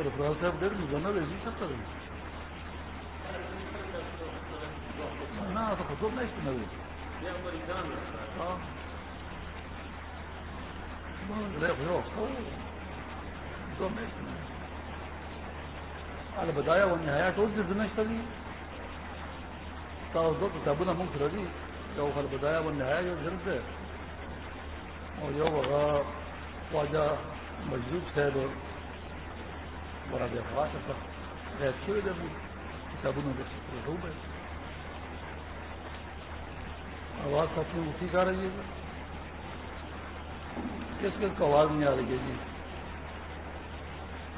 سرفراز صاحب ڈیر مزنہ رہی سب رہی نہ تو خود نہیں سنا رہی البتایا وہ نہایا ٹول سے دنش دو کتابوں نے منگ جو البتایا وہ نہایا جو گھر سے اور جو خواجہ مجدود صاحب بڑا ویوہار کرتا اچھی ہوئی جب کتابوں نے روب ہے آواز اپنی اسی کا رہی ہے کس کس کو آواز نہیں آ رہی ہے جی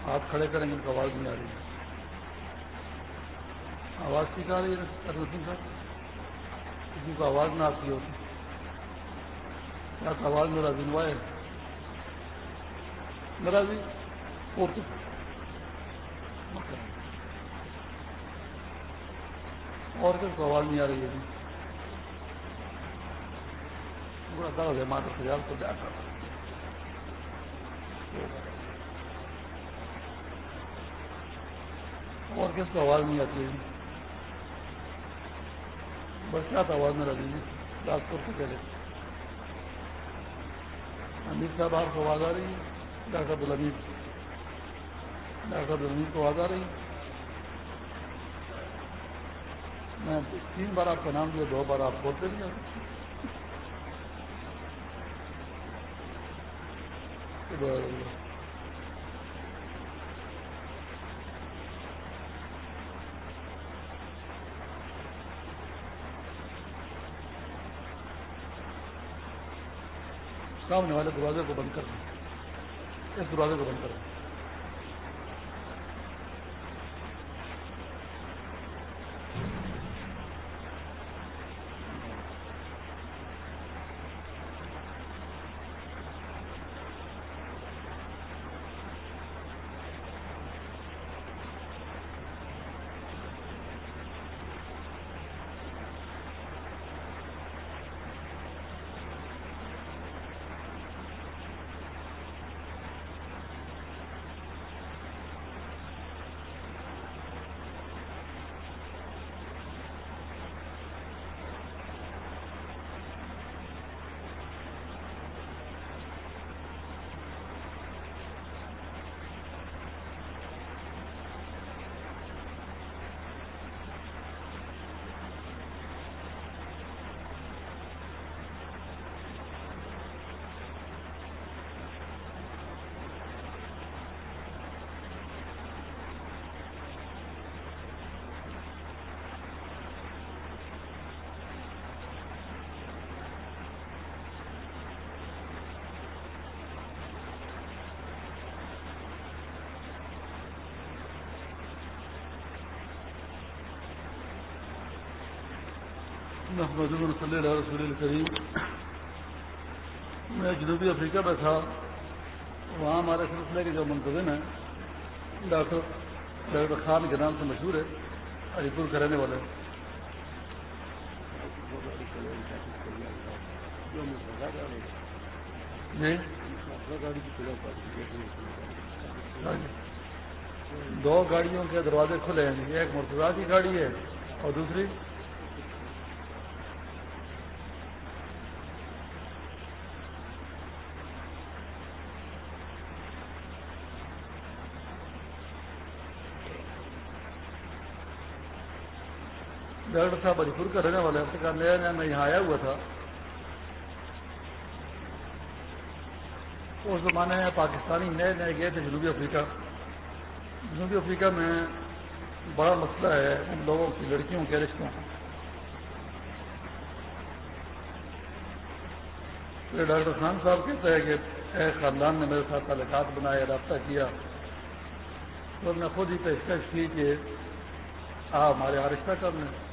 ہاتھ کھڑے کریں گے ان کو آواز نہیں آ رہی ہے آواز ٹھیک آ رہی ہے صاحب کسی کو آواز نہ آتی ہوتی کیا آواز میرا دنوا ہے میرا جی اور اور کس کو آواز نہیں آ رہی ہے جی۔ پورا درد ہے ماں خیال کو جا کر اور کس کو آواز نہیں آتی ہے جی۔ بس کیا تھا آواز میرا دیں ڈاکٹر کو کہہ رہے امیر صاحب آپ کو آواز آ رہی ہے؟ ڈاکٹر عبد عبدالحمید ڈاکٹر عبدالحمید کو آواز آ رہی میں تین بار آپ کا نام دیا، دو بار آپ بولتے نہیں۔ سامنے والے دروازے کو بند کر دیں۔ اس دروازے کو بند کر دیں۔ محمد صلی اللہ رسول الکریم میں جنوبی افریقہ میں تھا وہاں ہمارے سلسلے کے جو منتظم ہیں ڈاکٹر ڈاکٹر خان کے نام سے مشہور ہے علی پور کے رہنے والے جی؟ دو گاڑیوں کے دروازے کھلے ہیں، ایک مرتضا کی گاڑی ہے اور دوسری ڈاکٹر صاحب علی پور کا رہنے والے کا نیا نیا میں یہاں آیا ہوا تھا۔ اس زمانے میں پاکستانی نئے نئے گئے تھے جنوبی افریقہ۔ جنوبی افریقہ میں بڑا مسئلہ ہے، ان لوگوں کی لڑکیوں کے رشتوں کا۔ ڈاکٹر خان صاحب کہتے ہیں کہ اے خاندان نے میرے ساتھ تعلقات بنائے، رابطہ کیا۔ تو میں خود ہی پیشکش کی کہ آپ ہمارے یہاں رشتہ کر لیں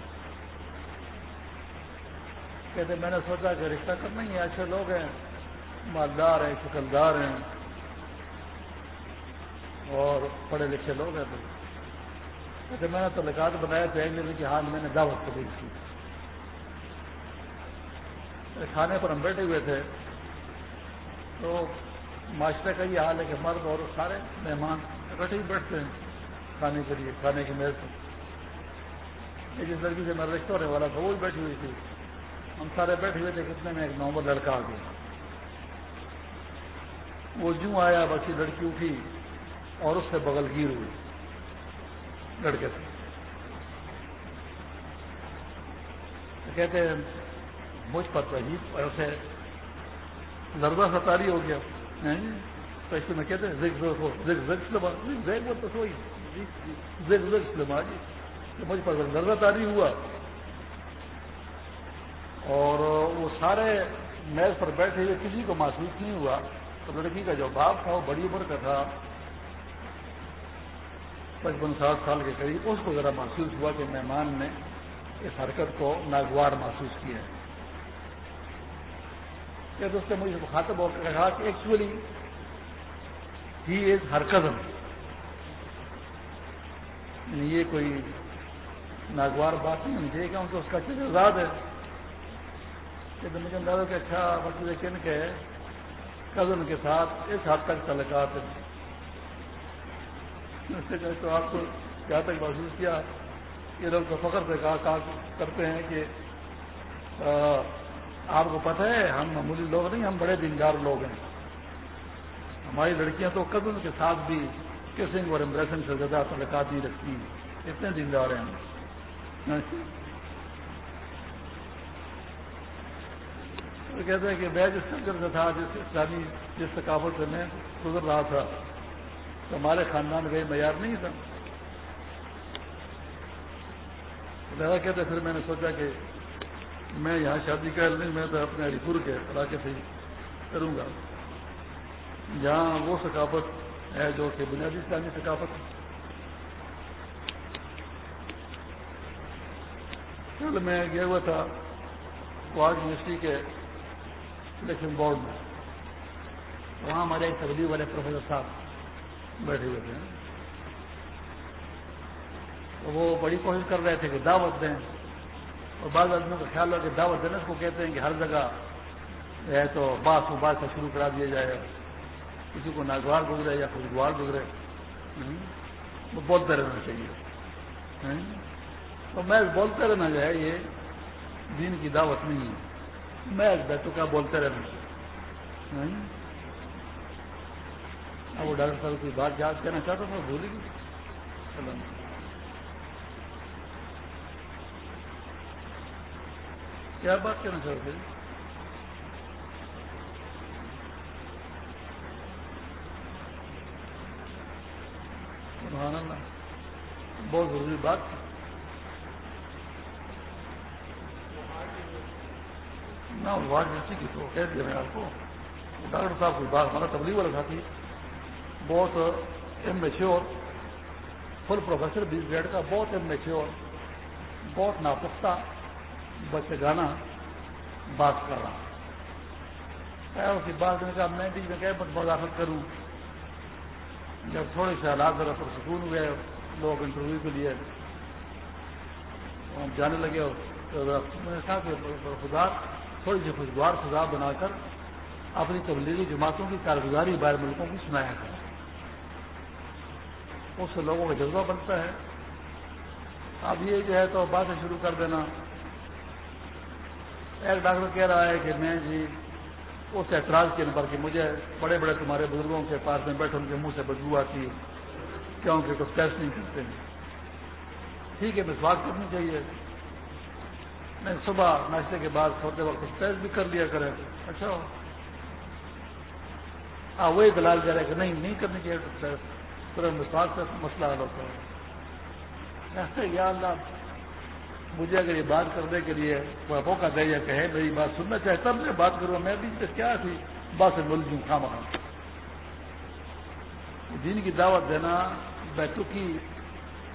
کہتے میں نے سوچا کہ رشتہ کرنا ہی ایسے لوگ ہیں، مالدار ہیں شکلدار ہیں۔ اور پڑھے لکھے لوگ ہیں۔ تو کہتے میں نے تو لگات بنایا تھے ایک دن کی ہاں میں نے دعوت قبول کی کھانے پر ہم بیٹھے ہوئے تھے۔ تو معاشرے کا یہ حال ہے کہ مرد اور سارے مہمان بیٹھے ہی بیٹھتے ہیں کھانے کے لیے، کھانے کی میز جس لڑکی سے میرا رشتہ ہونے والا تھا وہ بھی بیٹھی ہوئی تھی۔ ہم سارے بیٹھے ہوئے تھے کتنے میں ایک نومبر لڑکا آ گیا۔ وہ جوں آیا، بس یہ لڑکی اٹھی اور اس سے بغل گیر ہوئی۔ لڑکے سے کہتے ہیں، مجھ پر تو عجیب اسے لرزہ ستاری ہو گیا۔ تو اس میں کہتے ہیں، زگ زگ زگ زگ تو سوئی۔ Zig zag Salma ji. مجھ پر لرزہ تاری ہوا۔ اور وہ سارے میز پر بیٹھے ہوئے کسی کو محسوس نہیں ہوا۔ تو لڑکی کا جو باپ تھا، وہ بڑی عمر کا تھا، پچپن سات سال کے قریب، اس کو ذرا محسوس ہوا کہ مہمان نے اس حرکت کو ناگوار محسوس کیا۔ ہے کہ اس نے مجھے مخاطب ہو کر کہا کہ ایکچولی ہی از ہر قدم یعنی یہ کوئی ناگوار بات نہیں ہونی چاہیے کہ ان کو اس کا اچھے سے آزاد ہے کہ مجھے اندازہ کہ اچھا مطلب کن کے کزن کے ساتھ اس حد تک تعلقات تو آپ کو کیا تک محسوس کیا، یہ لوگ تو فخر سے کہا کہا کرتے ہیں کہ آپ کو پتہ ہے، ہم معمولی لوگ نہیں، ہم بڑے دیندار لوگ ہیں۔ ہماری لڑکیاں تو کزن کے ساتھ بھی کسنگ اور امبریسنگ سے زیادہ تعلقات نہیں رکھتی ہیں اتنے دیندار ہیں۔ ہم کہتے ہیں کہ میں جس کلچر سے تھا، جس اسلامی جس ثقافت سے میں گزر رہا تھا، تو ہمارے خاندان کا معیار نہیں تھا۔ لہٰذا کہتے پھر میں نے سوچا کہ میں یہاں شادی کر لیں، میں تو اپنے علی پور کے علاقے سے ہی کروں گا۔ جہاں وہ ثقافت ہے جو کہ بنیادی اسلامی ثقافت ہے۔ کل میں گیا ہوا تھا کوج یونیورسٹی کے سلیکشن بورڈ میں. وہاں ہمارے ایک تبدیلی والے پروفیسر صاحب بیٹھے ہوئے تھے. تو وہ بڑی کوشش کر رہے تھے کہ دعوت دیں. اور بعض آدمیوں کا خیال ہو کہ دعوت دینے کو کہتے ہیں کہ ہر جگہ ہے تو بات و بات سے شروع کرا دیا جائے. کسی کو ناگوار گزرے یا خوشگوار گزرے. وہ بولتے رہنا چاہیے. تو میں بولتے رہنا جائے یہ دین کی دعوت نہیں ہے. میں بیٹوں کا بولتے رہنا چاہیے اب وہ ڈاکٹر صاحب کی بات یاد کہنا چاہتا تھا بھول گئی کیا بات کہنا چاہتے ہیں؟ اللہ۔ بہت ضروری بات۔ تھی نہ وارڈ کی تو کہہ دیا میں آپ کو۔ ڈاکٹر صاحب کوئی بات ہمارا تبلیغ والا ساتھی بہت ایم میچور فل پروفیسر بیس گریڈ کا، بہت ایم میچور بہت ناپختہ بچے گانا بات کر رہا۔ اس کی بات نے کہا، میں بھی میں مداخلت کروں۔ جب تھوڑے سے حالات ذرا پر سکون ہوئے لوگ انٹرویو کے لیے جانے لگے میں نے کہا کہ خدا تھوڑی سی خوشگوار خدا بنا کر اپنی تبلیغی جماعتوں کی کارگزاری باہر ملکوں کی سنایا کریں۔ اس سے لوگوں کا جذبہ بنتا ہے۔ اب یہ جو ہے تو باتیں شروع کر دینا۔ ایک ڈاکٹر کہہ رہا ہے کہ میں جی اس اعتراض کے نمبر کہ مجھے بڑے بڑے تمہارے بزرگوں کے پاس میں بیٹھے ان کے منہ سے بدبو آتی ہے، کیونکہ کچھ ٹیسٹ نہیں کرتے۔ ہیں ٹھیک ہے مسواک کرنی چاہیے۔ میں صبح ناشتے کے بعد سوتے وقت کچھ ٹیسٹ بھی کر لیا کریں۔ اچھا۔ ہاں وہی دلال کہہ رہے کہ نہیں نہیں کرنی چاہیے ٹیسٹ پھر مسواک کا مسئلہ حل ہوتا ہے۔ یا اللہ، مجھے اگر یہ بات کرنے کے لیے کوئی موقع دے یا کہے میری بات سننا چاہے تب میں بات کروں۔ میں بھی کیا تھی بات سے مل دوں خام دین کی دعوت دینا بیٹھوں کی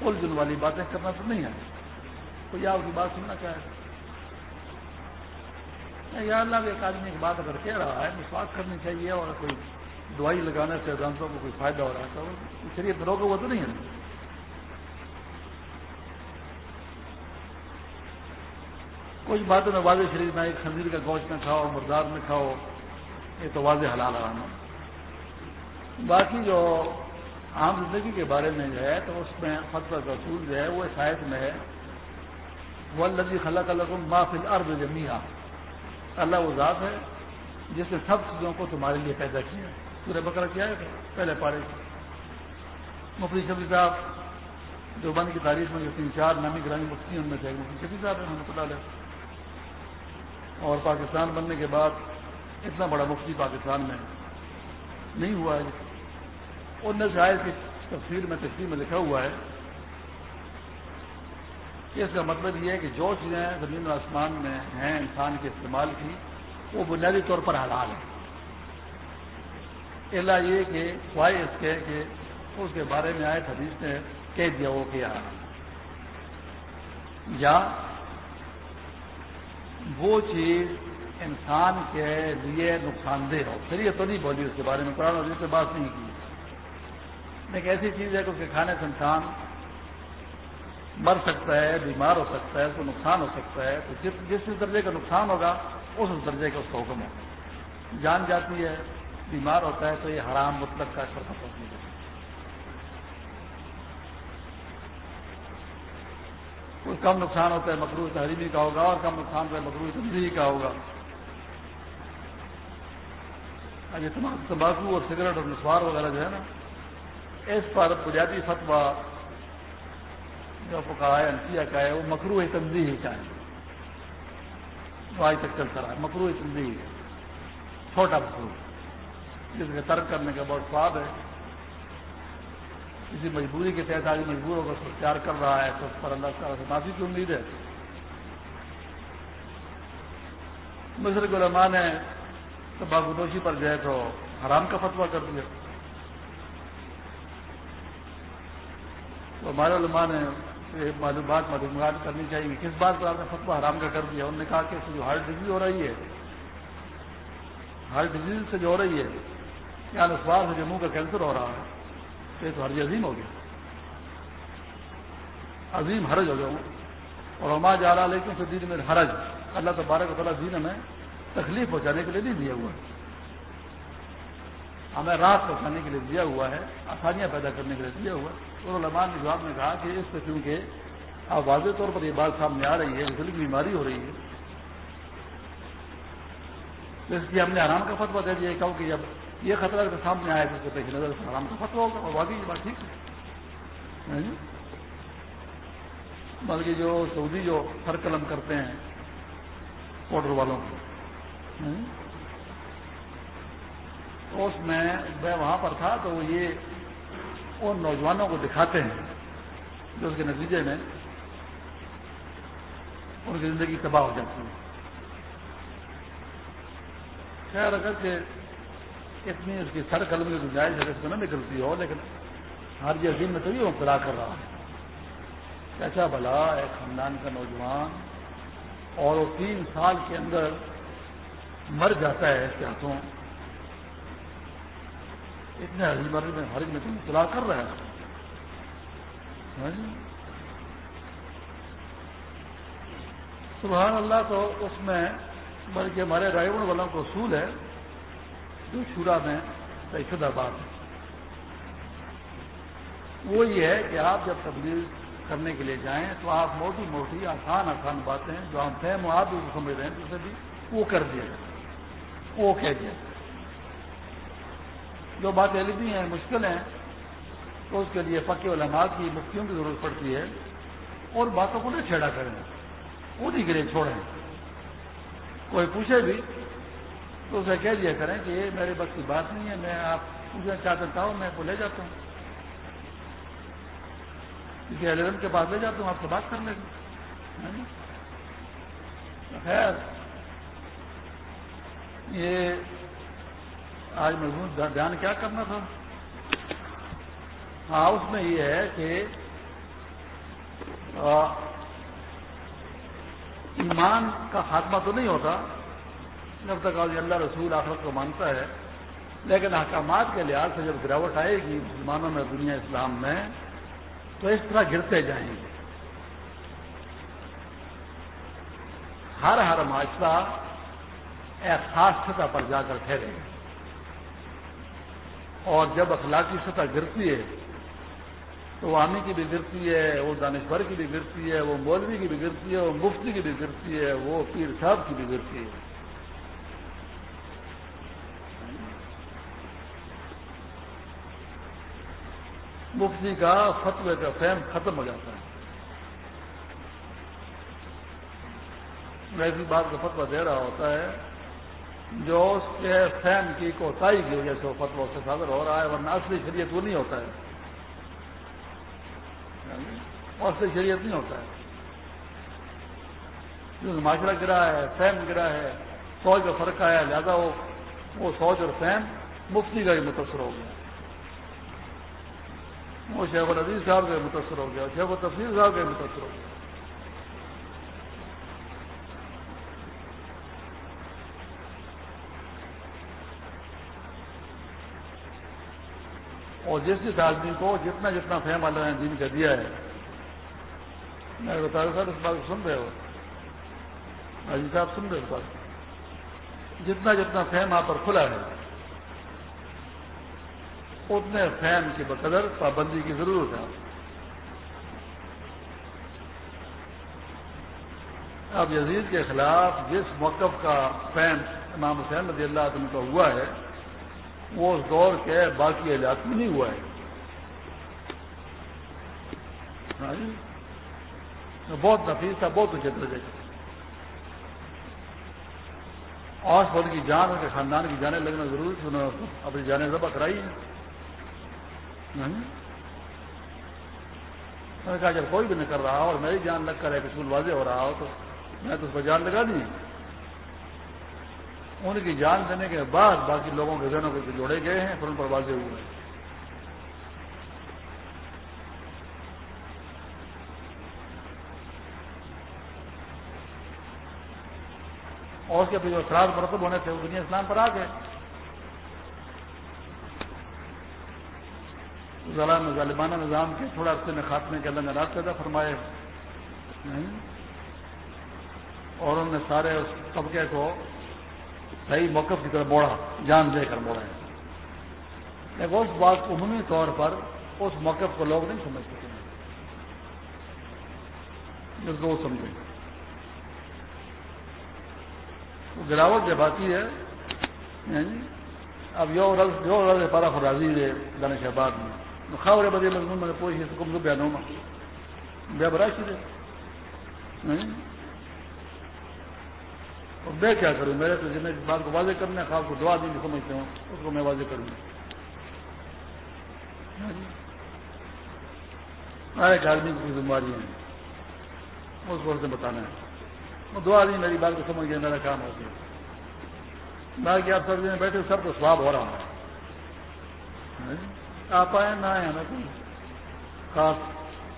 الجھن والی باتیں کرنا تو نہیں ہے۔ کوئی آپ کی بات سننا چاہے۔ یا اللہ ایک آدمی ایک بات اگر کہہ رہا ہے، مسواک کرنی چاہیے اور کوئی دوائی لگانے سے دانتوں کو کوئی فائدہ ہو رہا ہے، تو شریعت روکے وہ تو نہیں ہے۔ کچھ باتوں میں واضح شریف میں ایک خنزیر کا گوشت میں کھاؤ، مردار میں کھاؤ، یہ تو واضح حلال آنا باقی جو عام زندگی کے بارے میں جو ہے، تو اس میں فتح کا جو ہے، وہ شاید میں ہے۔ وہ اللہ خلق الحم معافل ارد جمیا اللہ وہ ذات ہے جس نے سب چیزوں کو تمہارے لیے پیدا کیا پورے بکرا کیا ہے؟ پہلے پارے مفتی شفیع صاحب جو بند کی تاریخ میں جو تین چار نامی گرامی مفتی ان میں سے مفتی شفیع صاحب ہمیں پتا لے اور پاکستان بننے کے بعد اتنا بڑا مفتی پاکستان میں نہیں ہوا ہے۔ ان نے شاید کی تفصیل میں تفصیل میں لکھا ہوا ہے اس کا مطلب یہ ہے کہ جو چیزیں زمین و آسمان میں ہیں، انسان کے استعمال کی، وہ بنیادی طور پر حلال ہے اللہ یہ کہ خواہش کے کہ اس کے بارے میں آئے حدیث نے کہہ دیا وہ کیا یا وہ چیز انسان کے لیے نقصان دہ ہو۔ پھر یہ تو نہیں بولی اس کے بارے میں، قرآن اور سے بات نہیں کی۔ لیکن ایسی چیز ہے کہ اس کے کھانے سے انسان مر سکتا ہے، بیمار ہو سکتا ہے اس کو نقصان ہو سکتا ہے، تو جس جس درجے کا نقصان ہوگا، اس درجے کا اس کا حکم ہوگا۔ جان جاتی ہے، بیمار ہوتا ہے، تو یہ حرام مطلق کا شرکت ہوتی ہے۔ کوئی کم نقصان ہوتا ہے مکرو تحریمی کا ہوگا، اور کم نقصان ہوتا ہے مکرو تنظیحی کا ہوگا۔ یہ تمباکو اور سگریٹ اور نسوار وغیرہ جو ہے نا، اس پر بنیادی فتوا جو پکایا انتیا کا ہے، وہ مکرو تنظیم ہی کا ہے وہ آج تک چلتا رہا مکرو تنظیم ہے۔ چھوٹا مکرو جس کے ترک کرنے کا بہت سواد ہے۔ کسی مجبوری کے تحت آج مجبور ہو کر اس کو پیار کر رہا ہے، تو اس پر اللہ تعالیٰ سے معافی کی امید ہے۔ مصر کے علماء نے باغدوشی پر جو ہے تو حرام کا فتوا کر دیا۔ تو ہمارے علماء نے معلومات معلومات کرنی چاہیے کہ کس بات پر آپ نے فتوا حرام کا کر دیا؟ انہوں نے کہا کہ جو ہارٹ ڈیزیز ہو رہی ہے، ہارٹ ڈیزیز سے جو ہو رہی ہے یا نسوار سے جو منہ کا کینسر ہو رہا ہے تو یہ تو حرج عظیم ہو گیا۔ عظیم حرج ہو گیا۔ ہوں اور ہما جا رہا لیکن دین میں حرج۔ اللہ تبارک و تعالیٰ دین ہمیں تکلیف پہنچانے کے لیے نہیں دیا ہوا ہے۔ ہمیں رات پہنچانے کے لیے دیا ہوا ہے، آسانیاں پیدا کرنے کے لیے دیا ہوا ہے۔ اور علماء نے جواب نے کہا کہ اس پہ کیونکہ اب واضح طور پر یہ بات سامنے آ رہی ہے دل کی بیماری ہو رہی ہے۔ تو اس لیے ہم نے آرام کا فتوا دے دیا کہ جب یہ خطرہ سامنے آیا تو پیش نظر سے آرام کا فتوا ہوگا اور واقعی یہ بات ٹھیک ہے۔ ہاں جی؟ بلکہ جو سعودی جو سر قلم کرتے ہیں، پاؤڈر والوں کو۔ ہاں جی؟ اس میں میں وہاں پر تھا تو وہ یہ ان نوجوانوں کو دکھاتے ہیں جو اس کے نتیجے میں ان کی زندگی تباہ ہو جاتی ہے۔ خیر اگر کہ اتنی اس کی سر قلم کی گنجائش اگر اس کو نہ نکلتی ہو، لیکن ہر جی عظیم میں تبھی وہ پلا کر رہا ہے۔ کیسا بلا ایک خاندان کا نوجوان اور وہ تین سال کے اندر مر جاتا ہے اس کے ہاتھوں۔ اتنے حرج مرض میں حرج میں تم اطلاع کر رہے ہیں۔ ہاں جی۔ سبحان اللہ تو اس میں بلکہ ہمارے رائے والوں کو اصول ہے، جو شورا میں شدہ بات ہے وہ یہ ہے کہ آپ جب تبدیل کرنے کے لیے جائیں تو آپ موٹی موٹی آسان آسان باتیں جو ہم فہم آپ بھی سمجھ رہے ہیں اسے بھی وہ کر دیا جائے۔ وہ کہہ دیا جائے۔ جو باتیں لکھنی ہیں، مشکل ہیں، تو اس کے لیے پکے علماء کی مفتیوں کی ضرورت پڑتی ہے۔ اور باتوں کو نہیں چھیڑا کریں۔ انہیں کے لیے چھوڑیں۔ کوئی پوچھے بھی، تو اسے کہہ دیا کریں کہ یہ میرے بس کی بات نہیں ہے، میں آپ پوچھنا چاہتا ہوں میں کو لے جاتا ہوں۔ کسی الیون کے پاس لے جاتا ہوں، آپ سے بات کرنے کی خیر۔ یہ آج مضمون دھیان کیا کرنا تھا؟ ہاں اس میں یہ ہے کہ ایمان کا خاتمہ تو نہیں ہوتا، جب تک آج اللہ رسول آخرت کو مانتا ہے، لیکن احکامات کے لحاظ سے جب گراوٹ آئے گی مسلمانوں میں، دنیا اسلام میں، تو اس طرح گرتے جائیں گے۔ ہر ہر معاشرہ ایک خاص سطح پر جا کر ٹھہرے گا۔ اور جب اخلاقی سطح گرتی ہے، تو عامی کی بھی گرتی ہے، وہ دانشور کی بھی گرتی ہے، وہ مولوی کی بھی گرتی ہے، وہ مفتی کی بھی گرتی ہے، وہ پیر صاحب کی بھی گرتی ہے۔ مفتی کا فتوے کا فہم ختم ہو جاتا ہے۔ میں ایسی بات کا فتوا دے رہا ہوتا ہے جو اس کے فہم کی کوتاہی کی وجہ سے وہ فتوا سے صادر ہو رہا ہے، ورنہ اصلی شریعت وہ نہیں ہوتا ہے۔ یعنی اصلی شریعت نہیں ہوتا ہے۔ معاشرہ گرا ہے، فہم گرا ہے سوچ کا فرق آیا، لہٰذا وہ سوچ اور فہم مفتی کا ہی متاثر ہو گیا۔ وہ شیخ العزیز صاحب کے متاثر ہو گیا، شیخ و تفصیل صاحب کے متاثر ہو گیا۔ اور جس جس آدمی کو جتنا جتنا فہم اللہ نے دین کا دیا ہے۔ میں بتا رہا اس بات کو سن رہے ہو۔ حاجی صاحب، سن رہے اس بات جتنا جتنا فہم آپ پر کھلا ہے، اتنے فہم کے بقدر پابندی کی ضرورت ہے۔ اب یزید کے خلاف جس موقف کا فہم امام حسین رضی اللہ عنہ کا ہوا ہے وہ اس دور کے باقی علاق میں نہیں ہوا ہے۔ ہاں جی؟ بہت نفیس تھا، بہت اچھے درجے آس پڑھ کی جان ان کے خاندان کی جانیں لگنا ضروری تھی انہوں نے اپنی جانیں ذبح کرائی ہاں جی؟ نے کہا، جب کوئی بھی نہیں کر رہا اور میری جان لگ کر ایک اسکول واضح ہو رہا ہو تو میں تو اس پر جان لگا دی۔ ان کی جان دینے کے بعد باقی لوگوں کے ذہنوں کو جوڑے گئے ہیں، پھر ان پر واضح ہوئے اور اس کے جو اثرات مرتب ہونے تھے، وہ دنیا اسلام پر آ گئے۔ ظالمانہ نظام کے تھوڑا عرصے میں خاتمے کے اللہ نے پیدا فرمائے۔ اور انہوں نے سارے اس طبقے کو صحیح موقف کی طرف موڑا، جان دے کر موڑا ہے۔ لیکن اس بات عمومی طور پر اس موقف کو لوگ نہیں سمجھ سکتے۔ جس کو وہ سمجھے۔ وہ گراوٹ جب آتی ہے یعنی اب یو رض جو رض پارا خرازی ہے دانش آباد میں۔ خبر بدے مضمون میں پوچھ سکم تو بیانوں میں۔ بے براشی دے اور میں کیا کروں؟ میرے تو جنہیں بات کو واضح کرنا خاص کو دعا دیں گے سمجھتے ہوں، اس کو میں واضح کروں۔ ہر ایک آدمی کی بیماری ہے۔ اس کو سے بتانا ہے۔ وہ دعا دیں میری بات کو سمجھ گیا، میرا کام ہو گیا۔ باقی آپ سب دن بیٹھے، سب کو سواب ہو رہا ہے۔ ہاں جی۔ آپ آئے، نہ آئے، ہمیں کوئی خاص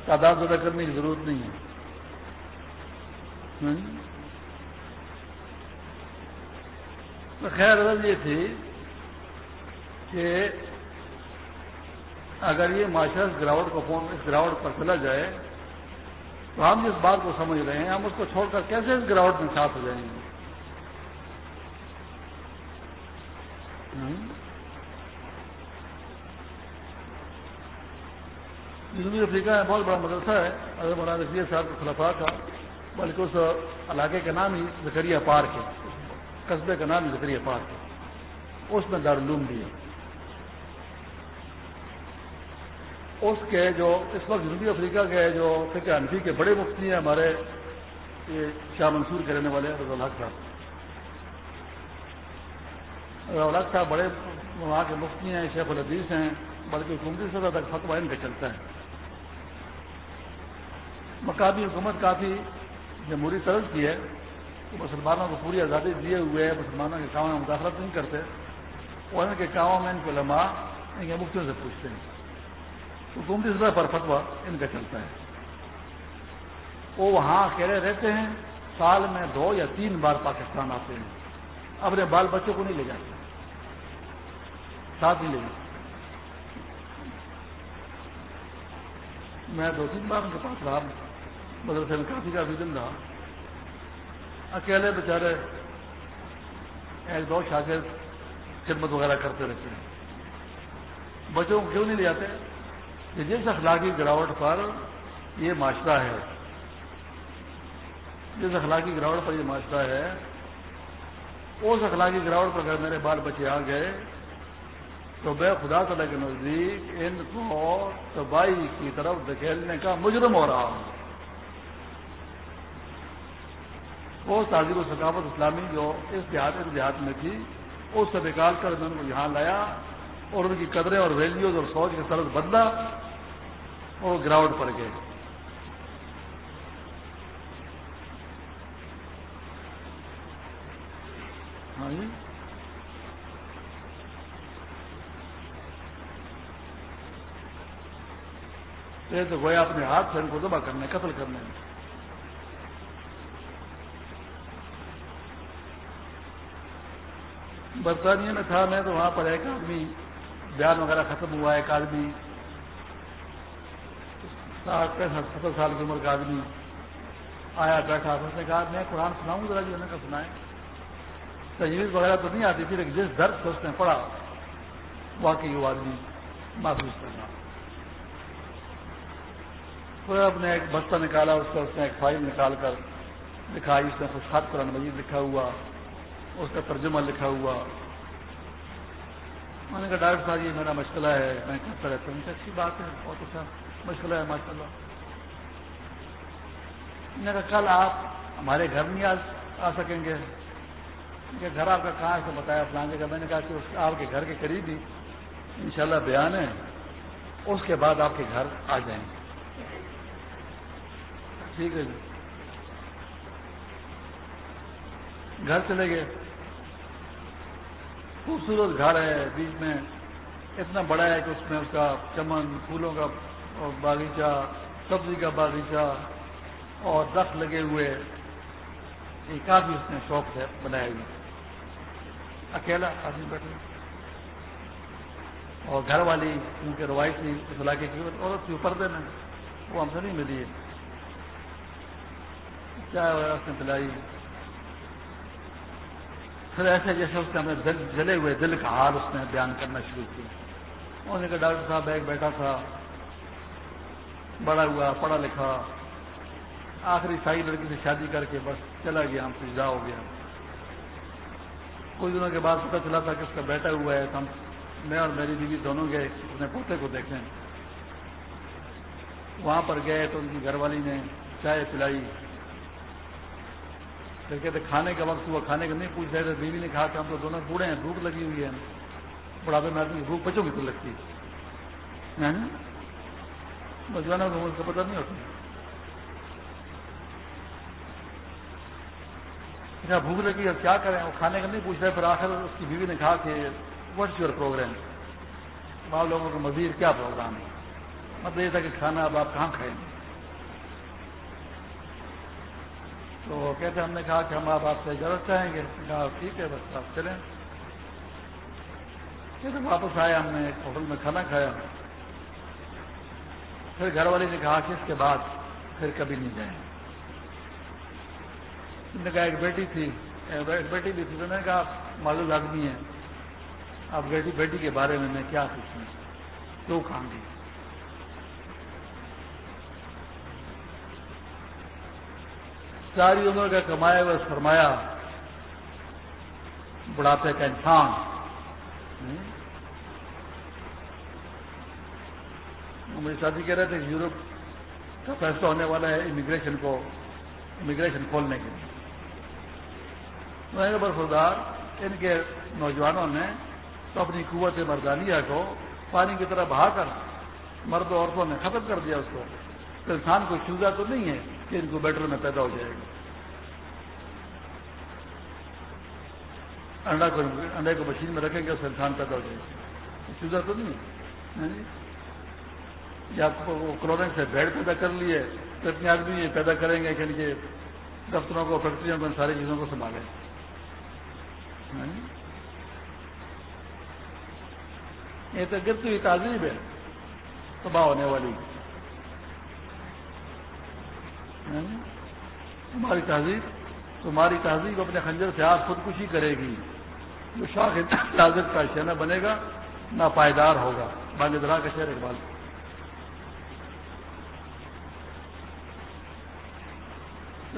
تعداد زیادہ کرنے کی ضرورت نہیں ہے۔ جی۔ تو خیر غرض یہ تھی کہ اگر یہ معاشرہ اس کو فون اس گراوٹ پر چلا جائے، تو ہم جس بات کو سمجھ رہے ہیں، ہم اس کو چھوڑ کر کیسے اس گراوٹ میں ساتھ ہو جائیں گے؟ جنوبی افریقہ میں بہت بڑا مدرسہ ہے اگر مولانا رضی صاحب کے خلفا کا، بلکہ اس علاقے کا نام ہی زکریہ پارک ہے۔ قصبے کا نام زکری پاک ہے۔ اس میں دارالعلوم بھی ہے۔ اس کے جو اس وقت جنوبی افریقہ کے جو فکر انفی کے بڑے مفتی ہیں ہمارے، یہ شاہ منصور کے رہنے والے رضا الحق صاحب۔ رضا الحق صاحب بڑے وہاں کے مفتی ہیں، شیخ الحدیث ہیں، بلکہ حکومتی سطح تک فتوا ان کا چلتا ہے۔ مقامی حکومت کافی جمہوری طرز کی ہے۔ مسلمانوں کو پوری آزادی دیے ہوئے مسلمانوں کے کاموں میں مداخلت نہیں کرتے۔ اور ان کے کاموں میں ان کو لمحہ ان کے مفتیوں سے پوچھتے ہیں۔ حکومتی سطح پر فتوا ان کا چلتا ہے۔ وہ وہاں اکیلے رہتے ہیں، سال میں دو یا تین بار پاکستان آتے ہیں۔ اپنے بال بچوں کو نہیں لے جاتے۔ ساتھ ہی لے جاتے۔ میں دو تین بار ان کے پاس رہا، مدرسے میں کافی کافی دن رہا۔ اکیلے بیچارے ایک دو شاگرد، خدمت وغیرہ کرتے رہتے ہیں۔ بچوں کو کیوں نہیں لے جاتے کہ جس اخلاقی گراوٹ پر یہ معاشرہ ہے، جس اخلاقی گراوٹ پر یہ معاشرہ ہے، اس اخلاقی گراوٹ پر اگر میرے بال بچے آ گئے، تو میں خدا تعالیٰ کے نزدیک ان کو تباہی کی طرف دھکیلنے کا مجرم ہو رہا ہوں۔ وہ تعزیر و ثقافت اسلامی جو اس دیہات اس دیہات میں تھی اس سے نکال کر میں ان کو یہاں لایا اور ان کی قدریں اور ویلیوز اور سوچ کے طرف بدلا اور گراوٹ پر گئے۔ ہاں جی۔ تو گویا اپنے ہاتھ سے ان کو دبا کرنے، قتل کرنے۔ میں برطانیہ میں تھا، میں تو وہاں پر ایک آدمی بیان وغیرہ ختم ہوا، ایک آدمی ساٹھ پینسٹھ، ستر سال کی عمر کا آدمی آیا، بیٹھا اس نے کہا، میں قرآن سناؤں ذرا جی کا سنائے تجویز وغیرہ تو نہیں آتی تھی، لیکن جس درد سے اس نے پڑھا، واقعی وہ آدمی محسوس کرنا پھر اپنے ایک بستہ نکالا، اس کا اس نے ایک فائل نکال کر دکھائی اس نے خوش خط قرآن مجید لکھا ہوا۔ اس کا ترجمہ لکھا ہوا۔ میں نے کہا، ڈاکٹر صاحب، یہ میرا مشغلہ ہے، میں کرتا رہتا ہوں۔ اچھی بات ہے، بہت اچھا مشغلہ ہے ماشاء اللہ میں نے کہا، کل آپ ہمارے گھر نہیں آ سکیں گے؟ کہ گھر آپ کا کہاں سے بتایا فلان جگہ۔ میں نے کہا کہ آپ کے گھر کے قریب ہی، انشاءاللہ بیان ہے۔ اس کے بعد آپ کے گھر آ جائیں گے۔ ٹھیک ہے جی۔ گھر چلے گئے۔ خوبصورت گھر ہے، بیچ میں اتنا بڑا ہے کہ اس میں اس کا چمن، پھولوں کا باغیچہ، سبزی کا باغیچہ اور دخت لگے ہوئے یہ کافی اس نے شوق سے بنایا ہوئے۔ اکیلا آدمی بیٹھے۔ اور گھر والی ان کے روایتی اس علاقے کی عورت کی پردے میں وہ ہم سے نہیں ملی ہے چائے وغیرہ اس نے پلائی؟ پھر ایسے جیسے اس نے ہمیں جلے ہوئے دل کا حال اس نے بیان کرنا شروع کیا۔ انہوں نے کہا، ڈاکٹر صاحب، ایک بیٹا تھا، بڑا ہوا، پڑھا لکھا۔ آخری سائی لڑکی سے شادی کر کے بس چلا گیا، ہم سے ہو گیا۔ کچھ دنوں کے بعد پتہ چلا تھا کہ اس کا بیٹا ہوا ہے۔ ہم میں اور میری بیوی دونوں گئے اپنے پوتے کو دیکھیں وہاں پر گئے تو ان کی گھر والی نے چائے پلائی۔ پھر کہتے کھانے کا وقت ہوا، کھانے کا نہیں پوچھ رہے تھے، بیوی نے کہا کہ ہم تو دونوں بوڑھے ہیں، بھوک لگی ہوئی ہے۔ بڑھاپے میں آدمی بھوک بچوں کی تو لگتی ہے۔ بچوانا تو اس کا پتہ نہیں ہوتا۔ بھوک لگی اب کیا کریں؟ وہ کھانے کا نہیں پوچھ رہے، پھر آخر اس کی بیوی نے کہا کہ واٹس یور پروگرام بعض لوگوں کا مزید کیا پروگرام ہے؟ مطلب یہ تھا کہ کھانا اب آپ کہاں کھائیں؟ گے تو کہتے ہم نے کہا کہ ہم آپ آپ سے اجازت چاہیں گے۔ کہا، ٹھیک ہے، بس آپ چلیں۔ پھر واپس آئے، ہم نے ایک ہوٹل میں کھانا کھایا۔ پھر گھر والی نے کہا کہ اس کے بعد پھر کبھی نہیں جائیں۔ نے کہا، ایک بیٹی تھی، ایک بیٹی بھی تھی۔ تو نے کہا معلوم آدمی ہے اب بیٹی بیٹی کے بارے میں میں کیا پوچھوں؟ کیوں کہاں گی ساری عمر کا کمایا ہوا فرمایا، بڑھاپے کا انسان۔ میری شادی کہہ رہے تھے، یورپ کا فیصلہ ہونے والا ہے امیگریشن کو امیگریشن کھولنے کے لیے۔ برفردار ان کے نوجوانوں نے تو اپنی قوت مردانیہ کو پانی کی طرح بہا کر مرد عورتوں نے ختم کر دیا اس کو۔ تو انسان کو چوزا تو نہیں ہے کہ ان کو بیٹر میں پیدا ہو جائے گا۔ انڈا کو انڈے کو مشین میں رکھیں گے اس سے انسان پیدا ہو جائے گا۔ چوزا تو نہیں ہے۔ یا کلوننگ سے بیڈ پیدا کر لیے، تو اتنے آدمی پیدا کریں گے کہ ان کے دفتروں کو فیکٹریوں کو ان ساری چیزوں کو سنبھالیں۔ یہ تو گرتی ہوئی تعزیب ہے۔ تباہ ہونے والی۔ تمہاری تہذیب تمہاری تہذیب اپنے خنجر سے آپ خودکشی کرے گی۔ جو شاخ تازت کا شہنا بنے گا نہ پائیدار ہوگا باندرا کا شہر اقبال۔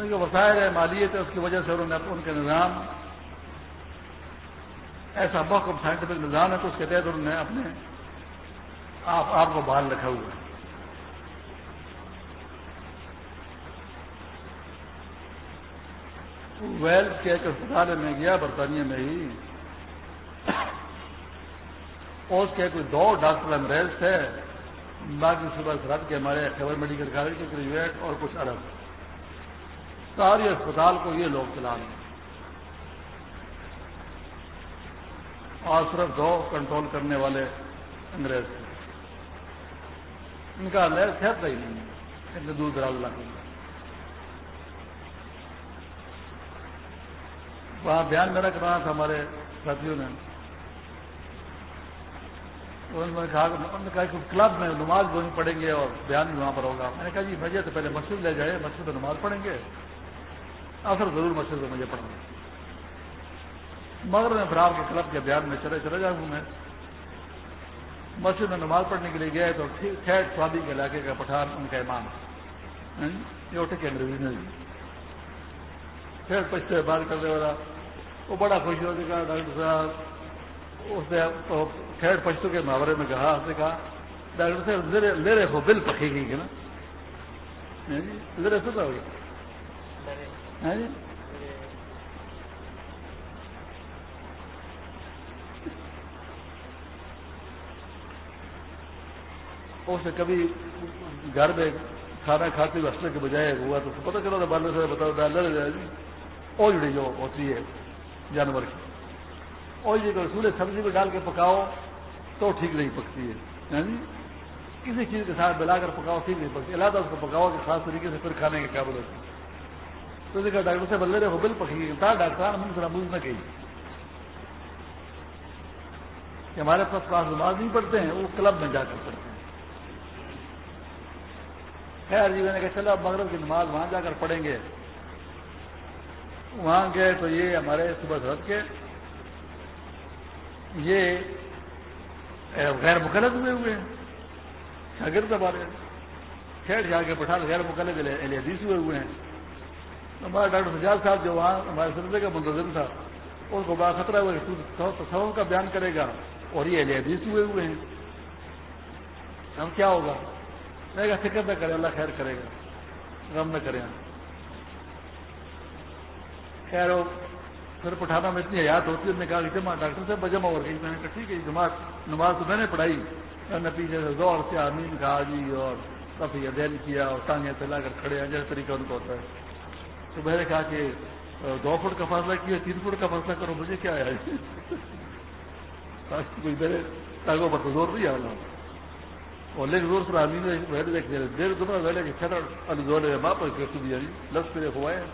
جو وسائل ہے مالیت ہے اس کی وجہ سے انہوں نے ان کے نظام ایسا بخم سائنٹیفک نظام ہے تو اس کے تحت انہوں نے اپنے آپ آپ کو بحال رکھا ہوا ہے۔ ویلس کے ایک اسپتال میں گیا برطانیہ میں ہی۔ اس کے کوئی دو ڈاکٹر انگریز تھے۔ باقی صبح سرحد کے ہمارے خبر میڈیکل کالج کے گریجویٹ اور کچھ عرب۔ ساری اسپتال کو یہ لوگ چلا رہے ہیں۔ اور صرف دو کنٹرول کرنے والے انگریز تھے۔ ان کا لہر صحت ہی نہیں ہے۔ اتنے دور دراز علاقے میں۔ وہاں بیان میرا کرانا تھا ہمارے ساتھیوں نے انہوں نے کہا کہ کلب میں نماز بولنی پڑیں گے اور بیان بھی وہاں پر ہوگا۔ میں نے کہا جی مجھے تو پہلے مسجد لے جائے مسجد میں نماز پڑھیں گے۔ اثر ضرور مسجد میں مجھے پڑھنا مگر میں فرار کے کلب کے بیان میں چلے چلے جاؤں میں۔ مسجد میں نماز پڑھنے کے لیے گئے تو خیر سوادی کے علاقے کا پٹھان، ان کا امام۔ یہ اٹھ کے انگریزی نے پھر پچھلے بات کرنے والا، وہ بڑا خوش ہو، کہا، ڈاکٹر صاحب، اس نے خیر پشتوں کے محاورے میں کہا، اس نے کہا، ڈاکٹر صاحب لے رہے ہو بل پکے گی نا؟ ہاں جی؟ لے سکتا ہوگا ہاں جی۔ کبھی گھر میں کھانا کھاتے ہوئے ہنسنے کے بجائے ہوا تو پتہ چلا تھا بالے سے بتاؤ ڈالر جائے اور جڑی جو ہوتی ہے جانور کی۔ اور جی سورج سبزی میں ڈال کے پکاؤ تو ٹھیک نہیں پکتی ہے۔ یعنی کسی چیز کے ساتھ ملا کر پکاؤ ٹھیک نہیں پکتی۔ علیحدہ اس کو پکاؤ کہ خاص طریقے سے پھر کھانے کے قابل ہوتی تو دیکھا ڈاکٹر سے بدلے رہے بل پکی گئی ڈاکٹر ہم ذرا بوجھ نہ کہی کہ ہمارے پاس پاس نماز نہیں پڑھتے ہیں، وہ کلب میں جا کر پڑھتے ہیں۔ خیر جی میں نے کہا، چلو، اب مغرب کی نماز وہاں جا کر پڑھیں گے۔ وہاں گئے تو یہ ہمارے صبح سرد کے یہ غیر مقلد ہوئے ہوئے ہیں، شاگرد ہمارے خیر جا کے بٹھا غیر مقلد حدیث ہوئے ہوئے ہیں۔ ہمارا ڈاکٹر سجاد صاحب جو وہاں ہمارے سلسلے کا منتظم تھا اس کو بڑا خطرہ ہوا تصور کا بیان کرے گا اور یہ حدیث ہوئے ہوئے ہیں۔ ہم کیا ہوگا؟ میں فکر نہ کرے اللہ خیر کرے گا۔ غم نہ کرے خیر پھر پٹھانا میں اتنی حیات ہوتی ہے نے کہا کہ جمع ڈاکٹر سے بجمع ہو گئی۔ میں نے کہا، ٹھیک ہے جی، جماعت، نماز تو میں نے پڑھائی۔ میں نے پیچھے سے زور سے آمین کہا جی اور کافی ادین کیا، اور ٹانگیں پھیلا کر کھڑے ہیں۔ جیسے طریقہ ان کو ہوتا ہے۔ تو میں نے کہا کہ، دو فٹ کا فاصلہ کیا تین فٹ کا فاصلہ کرو، مجھے کیا ہے؟ کوئی میرے ٹانگوں پر تو زور نہیں آ رہا۔ اور لیکن زور سے آمین دیر دمرا ویلے کہ چھٹا زور ہے واپس کر دیا جی لفظ پہ ہوا ہے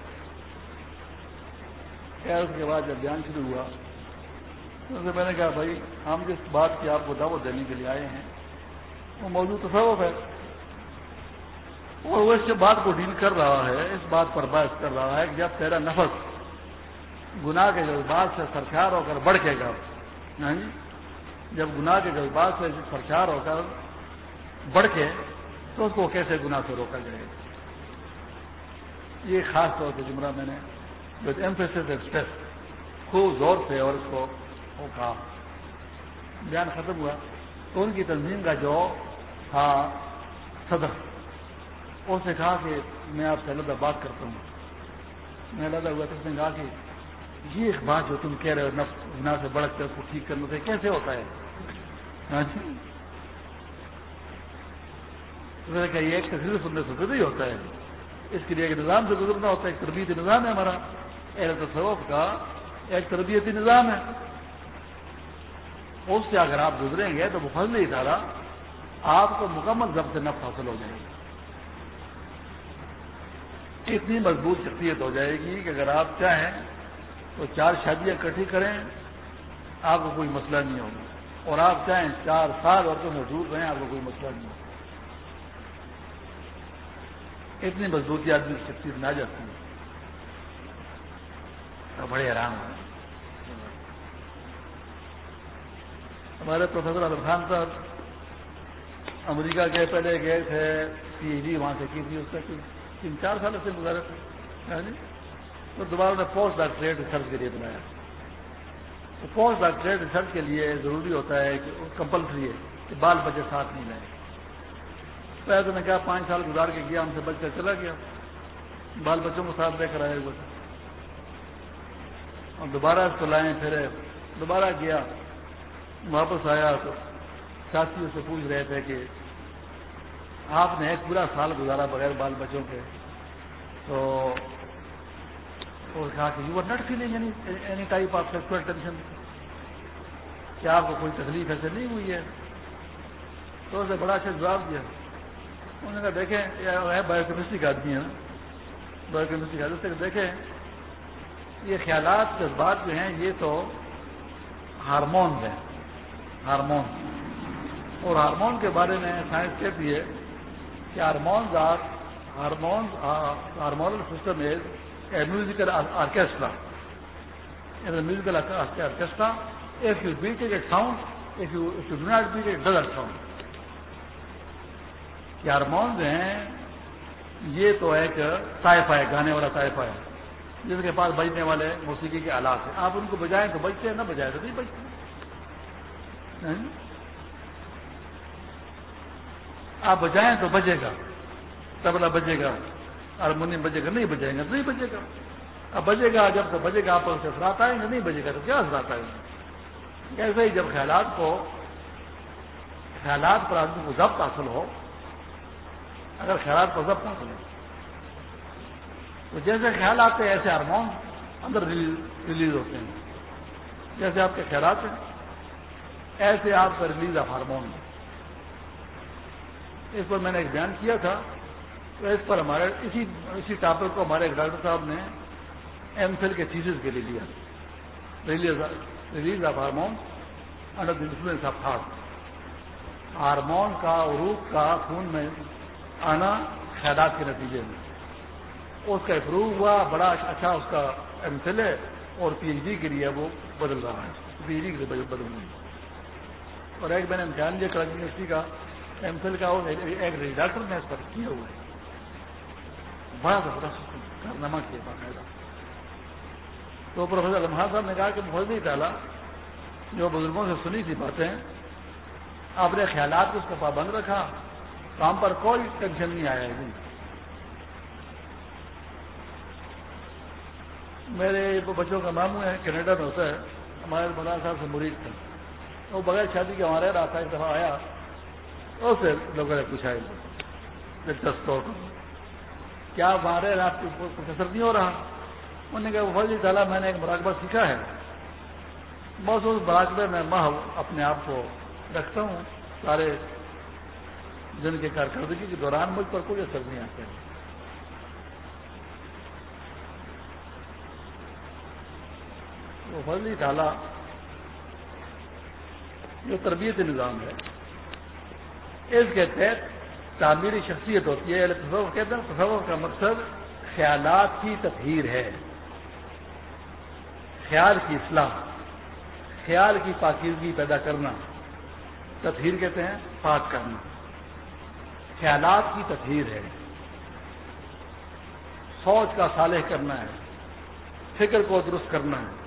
خیر، اس کے بعد جب بیان شروع ہوا، تو میں نے کہا، بھائی، ہم جس بات کی آپ کو دعوت دینے کے لیے آئے ہیں، وہ موضوع تصوف ہے۔ اور وہ اس بات کو ڈیل کر رہا ہے، اس بات پر بحث کر رہا ہے کہ جب تیرا نفس گناہ کے جذبات سے سرکار ہو کر بڑھ کے گا یعنی جب گناہ کے جذبات سے سرکار ہو کر بڑھ کے، تو اس کو کیسے گناہ سے روکا جائے گا؟ یہ خاص طور پہ جملہ میں نے وتھ ایمفیس ایکسپریس خوب زور سے اور اس کو وہ کہا۔ بیان ختم ہوا۔ تو ان کی تنظیم کا جو تھا صدر اس نے کہا کہ میں آپ سے اللہ بات کرتا ہوں۔ میں اللہ ہوا تو اس نے کہا کہ یہ ایک بات جو تم کہہ رہے ہو، نفس گنا سے بڑھ کر اس کو ٹھیک کرنے سے کیسے ہوتا ہے؟ ہاں جی۔ کہ یہ ایک تصویر سننے سے نہیں ہوتا ہے۔ اس کے لیے ایک نظام سے گزرنا ہوتا ہے، ایک تربیتی نظام ہے ہمارا۔ اہل تصوف کا ایک تربیتی نظام ہے۔ اس سے اگر آپ گزریں گے تو وہ فضل ہی ادارہ آپ کو مکمل ضبط نفس حاصل ہو جائے گی۔ اتنی مضبوط شخصیت ہو جائے گی کہ اگر آپ چاہیں تو چار شادیاں اکٹھی کریں، آپ کو کوئی مسئلہ نہیں ہوگا۔ اور آپ چاہیں چار سال عورتوں سے دور رہیں آپ کو کوئی مسئلہ نہیں ہوگا۔ اتنی مضبوطی آدمی کی شخصیت نہ جاتی۔ ہے بڑے آرام ہیں ہمارے پروفیسر عالم خان صاحب امریکہ گئے پہلے گئے تھے، پی ایچ ڈی وہاں سے کی تھی، اس کا تین چار سال سے گزارے تھے جی؟ تو دوبارہ نے پوسٹ ڈاکٹریٹ ریسرچ کے لیے بنایا۔ تو پوسٹ ڈاکٹریٹ ریسرچ کے لیے ضروری ہوتا ہے کہ کمپلسری ہے کہ بال بچے ساتھ نہیں لائیں پہلے تو نے کہا، پانچ سال گزار کے گیا ہم سے بچ کر چلا گیا۔ بال بچوں کو ساتھ لے کر آئے ہوئے اور دوبارہ اس کو لائیں، پھر دوبارہ گیا، واپس آیا تو ساتھی سے پوچھ رہے تھے کہ آپ نے ایک پورا سال گزارا بغیر بال بچوں کے؟ تو اور کہا کہ you are not feeling any type of sexual tension کیا آپ کو کوئی تکلیف ایسے نہیں ہوئی ہے؟ تو اسے بڑا اچھا جواب دیا۔ انہوں نے کہا، دیکھیں بایو کیمسٹری کا آدمی ہے بایو کیمسٹری کا آدمی دیکھیں یہ خیالات جذبات جو ہیں، یہ تو ہارمونز ہیں ہارمون اور ہارمون کے بارے میں سائنس کہتی ہے کہ hormones are, hormones hormonal system is a musical orchestra. Musical orchestra. If you beat it sound if you do not beat it doesn't sound یہ ہارمونز ہیں، یہ تو ایک طائفہ ہے گانے والا طائفہ ہے جس کے پاس بجنے والے موسیقی کے آلات ہیں۔ آپ ان کو بجائیں تو بجتے ہیں، نہ بجائے تو نہیں بجتے۔ ہاں جی؟ آپ بجائیں تو بجے گا، تبلا بجے گا، ہارمونیم بجے گا، نہیں بجائیں گا تو نہیں بجے گا۔ اب بجے گا، جب تو بجے گا، آپ سے اثرات آئیں گے نہیں بجے گا، تو کیا اثرات آئیں گے ایسے ہی جب خیالات کو، خیالات پر آدمی کو ضبط حاصل ہو، اگر خیالات پر ضبط حاصل ہو تو جیسے خیال آتے ہیں، ایسے ہارمون اندر ریلیز ہوتے ہیں۔ جیسے آپ کے خیالات ہیں، ایسے آپ کا ریلیز آف ہارمون اس پر میں نے ایک بیان کیا تھا۔ تو اس پر ہمارے اسی اسی ٹاپک کو ہمارے ڈاکٹر صاحب نے ایم فل کے تھیسس کے لیے لیا۔ Release of hormone under the influence of heart hormone کا عروق کا خون میں آنا خیالات کے نتیجے میں۔ اس کا امپروو ہوا، بڑا اچھا اس کا ایم فل ہے، اور پی ایچ ڈی کے لیے وہ بدل رہا ہے۔ پی ایچ ڈی کے لیے بدل رہا ہے۔ اور ایک میں نے امتحان لیا کراچی یونیورسٹی کا ایم فل کا ایک ڈاکٹر نے اس پر کیا ہوا ہے۔ بڑا زبردست کارنامہ کیا باقاعدہ تو پروفیسر لمحہ صاحب نے کہا کہ بہت نہیں ڈالا جو بزرگوں سے سنی تھی باتیں اپنے خیالات کو اس کو پابند رکھا، کام پر کوئی ٹینشن نہیں آیا ہے۔ میرے بچوں کا ماموں ہے کینیڈا میں ہوتا ہے۔ ہمارے مولانا صاحب سے مرید تھا وہ بغیر شادی کے وہاں رہ رہا تھا، ایک دفعہ آیا۔ اور سے لوگوں نے پوچھا، دلچسپ طور پر، کیا وہاں رہ رہا آپ کو پروفیسر نہیں ہو رہا؟ انہوں نے کہا وہ فضی تعالیٰ، میں نے ایک مراقبہ سیکھا ہے۔ بس اس مراقبے میں ماہ اپنے آپ کو رکھتا ہوں۔ سارے دن کے کارکردگی کے دوران مجھ پر کوئی اثر نہیں آتا ہے۔ وہ فضلی تعالیٰ جو تربیت نظام ہے، اس کے تحت تعمیری شخصیت ہوتی ہے یعنی تصور کہتے ہیں، تصور کا مقصد خیالات کی تطہیر ہے۔ خیال کی اصلاح، خیال کی پاکیزگی پیدا کرنا، تطہیر کہتے ہیں، پاک کرنا۔ خیالات کی تطہیر ہے۔ سوچ کا صالح کرنا ہے، فکر کو درست کرنا ہے۔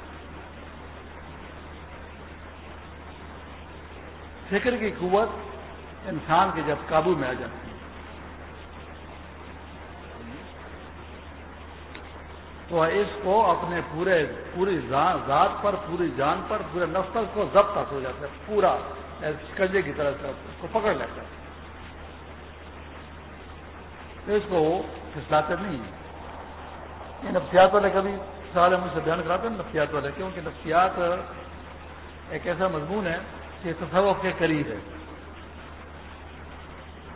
فکر کی قوت انسان کے جب قابو میں آ جاتی ہے۔ تو اس کو اپنے پورے، پوری ذات پر، پوری جان پر، پورے نفس پر کو ضبط ہو جاتا ہے، پورا کنجے کی طرح سے اس کو پکڑ لیتا ہے۔ اس کو وہ پھسلاتے نہیں ہیں۔ یہ نفسیات والے کبھی سوال مجھ سے بیان کراتے ہیں؟ نفسیات والے، کیونکہ نفسیات ایک ایسا مضمون ہے کہ تصوف کے قریب ہے۔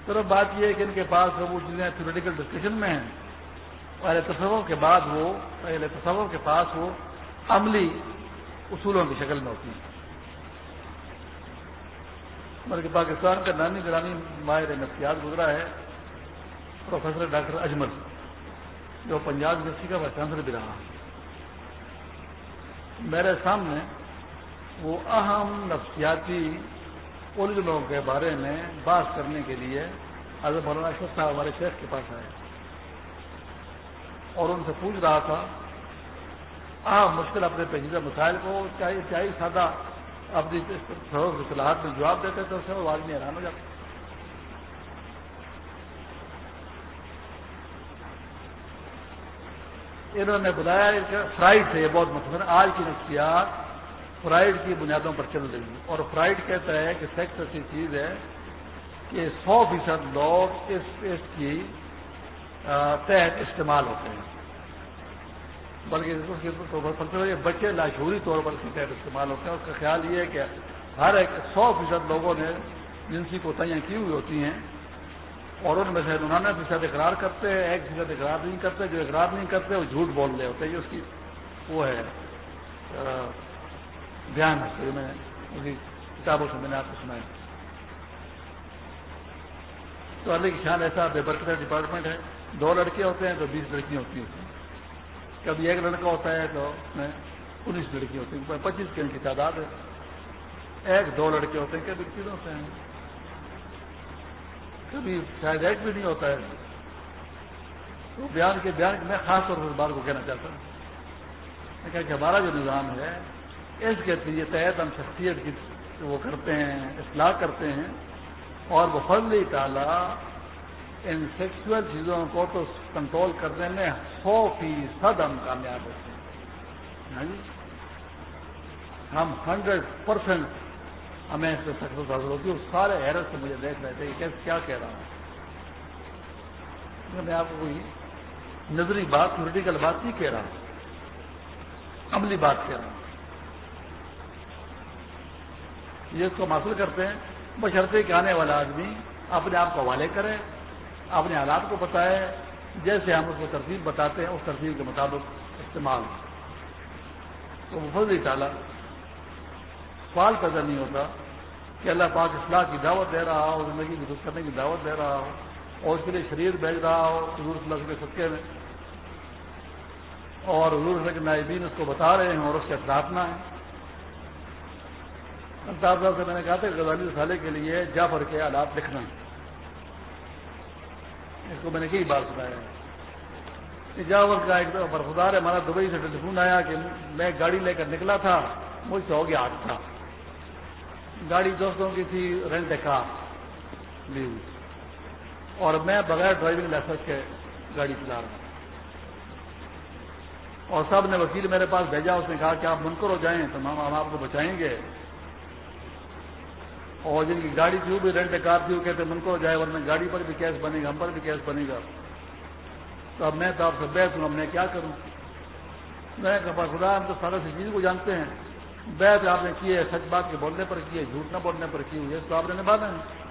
صرف بات یہ ہے کہ ان کے پاس وہ چیزیں تھیوریٹیکل ڈسکشن میں ہیں۔ پہلے تصور کے بعد وہ پہلے تصور کے پاس وہ عملی اصولوں کی شکل میں ہوتی ہیں۔ بلکہ پاکستان کا نانی گرانی ماہر نفسیات گزرا ہے، پروفیسر ڈاکٹر اجمل، جو پنجاب یونیورسٹی کا وائس چانسلر بھی رہا۔ میرے سامنے وہ اہم نفسیاتی الجھنوں کے بارے میں بات کرنے کے لیے حضرت مولانا اشرف صاحب ہمارے شیخ کے پاس آئے اور ان سے پوچھ رہا تھا عام مشکل اپنے پیچیدہ مسائل کو چاہے چاہے سادہ اپنی صلاحات میں جواب دیتے تھے اسے وہ آدمی حیران ہو جاتا انہوں نے بتایا فرائڈ سے یہ بہت مطلب آج کی نفسیات فرائڈ کی بنیادوں پر چل رہی ہے اور فرائڈ کہتا ہے کہ سیکس ایسی چیز ہے کہ سو فیصد لوگ اس اس کی تحت استعمال ہوتے ہیں۔ بلکہ بچے لاشوری طور پر اس کے تحت استعمال ہوتے ہیں۔ اس کا خیال یہ ہے کہ ہر ایک سو فیصد لوگوں نے جنسی کوتاہیاں کی ہوئی ہوتی ہیں اور ان میں سے انہوں فیصد اقرار کرتے ہیں، ایک فیصد اقرار نہیں کرتے، جو اقرار نہیں کرتے وہ جھوٹ بول رہے ہوتے ہیں۔ اس کی وہ ہے دھیان میں اس کی کتابوں سے میں نے آپ کو سنایا۔ تو علی کی شان ایسا بے برکت ڈپارٹمنٹ ہے۔ دو لڑکے ہوتے ہیں تو بیس لڑکیاں ہوتی ہیں۔ کبھی ایک لڑکا ہوتا ہے تو اس میں انیس لڑکیاں ہوتی ہیں۔ پچیس کی ان کی تعداد ہے۔ ایک دو لڑکے ہوتے ہیں، کبھی تین ہوتے ہیں۔ کبھی شاید ایک بھی نہیں ہوتا ہے۔ تو بیان کے بیان میں خاص طور پر اس کو کہنا چاہتا ہوں۔ میں کہا کہ ہمارا جو نظام ہے اس کے تحت ہم شخصیت کی وہ کرتے ہیں، اصلاح کرتے ہیں اور وہ تعالیٰ ان سیکسل چیزوں کو تو کنٹرول کرنے میں سو فیصد ہم کامیاب ہوتے ہیں۔ ہاں جی؟ ہم ہنڈریڈ پرسینٹ ہمیں اس سے سکسیس حاصل ہوتی ہے سارے حیرت سے مجھے دیکھ رہے تھے کہ کیا کہہ رہا ہوں۔ میں آپ کو کوئی نظری بات پولیٹیکل بات نہیں کہہ رہا ہوں۔ عملی بات کہہ رہا ہوں۔ یہ اس کو حاصل کرتے ہیں بشرطے کہ آنے والا آدمی اپنے آپ کو حوالے کرے، اپنے حالات کو بتائے، جیسے ہم اس کو ترتیب بتاتے ہیں، اس ترتیب کے مطابق استعمال۔ تو وہ فضل ڈالا سوال پیدا نہیں ہوتا کہ اللہ پاک اصلاح کی دعوت دے رہا ہو، زندگی کی درست کرنے کی دعوت دے رہا ہو، اور اس کے لیے شریر بھیج رہا ہو، حضور صلی اللہ کے سکے میں۔ اور حضور صلی کے نائبین اس کو بتا رہے ہیں اور اس کے اثرات نہ ہیں صاحب سے میں نے کہا تھا غزالی رسالے کے لیے جعفر کے آلات لکھنا۔ اس کو میں نے کئی بات سنایا کہ جعفر کا ایک برفدار ہے، ہمارا دبئی سے ٹیلیفون آیا کہ میں گاڑی لے کر نکلا تھا، مجھ سے ہو گیا تھا۔ گاڑی دوستوں کی تھی، رینٹ کار لی اور میں بغیر ڈرائیونگ لائسنس کے گاڑی چلا رہا ہوں۔ اور سب نے وکیل میرے پاس بھیجا، اس نے کہا کہ آپ منکر ہو جائیں تو ہم آپ کو بچائیں گے۔ اور جن کی گاڑی تھی وہ بھی رینٹ کار تھی، وہ کہتے منکر ہو جائے، ورنہ گاڑی پر بھی کیس بنے گا، ہم پر بھی کیس بنے گا۔ تو اب میں تو آپ سے بیٹھ ہوں، اب میں کیا کروں؟ میں خدا، ہم تو سارا سی چیز کو جانتے ہیں۔ بیت آپ نے کی ہے، سچ بات کے بولنے پر کی ہے، جھوٹ نہ بولنے پر کی ہوئی ہے تو آپ نے نبھانا ہے۔